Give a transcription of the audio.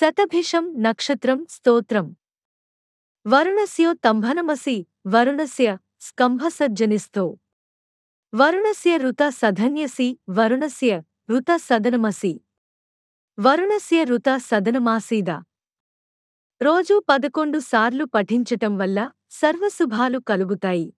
శతభిషం నక్షత్రం స్తోత్రం. వరుణస్యో తంభనమసి వరుణస్య స్కంభసజ్జనిస్తో వరుణస్య రుత సధన్యసి వరుణస్య రుత సదనమసి. వరుణస్య రుత సదనమాసీద. రోజూ పదకొండు సార్లు పఠించటం వల్ల సర్వశుభాలు కలుగుతాయి.